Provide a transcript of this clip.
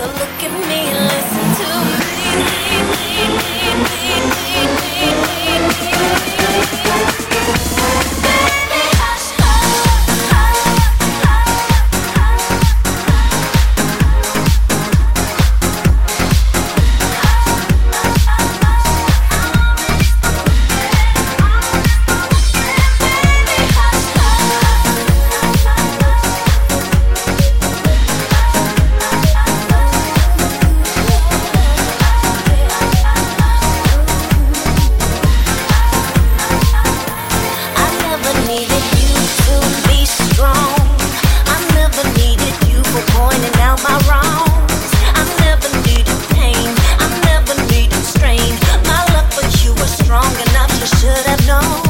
So look at me, listen to me. me, me, me should have known.